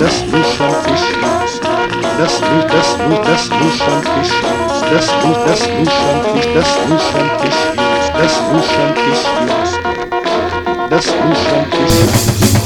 das Luschanfisch, das Lu, das Lu, das Luschanfisch, das Lu, das Luschanfisch, das Luschanfisch, das Luschanfisch, das Luschanfisch.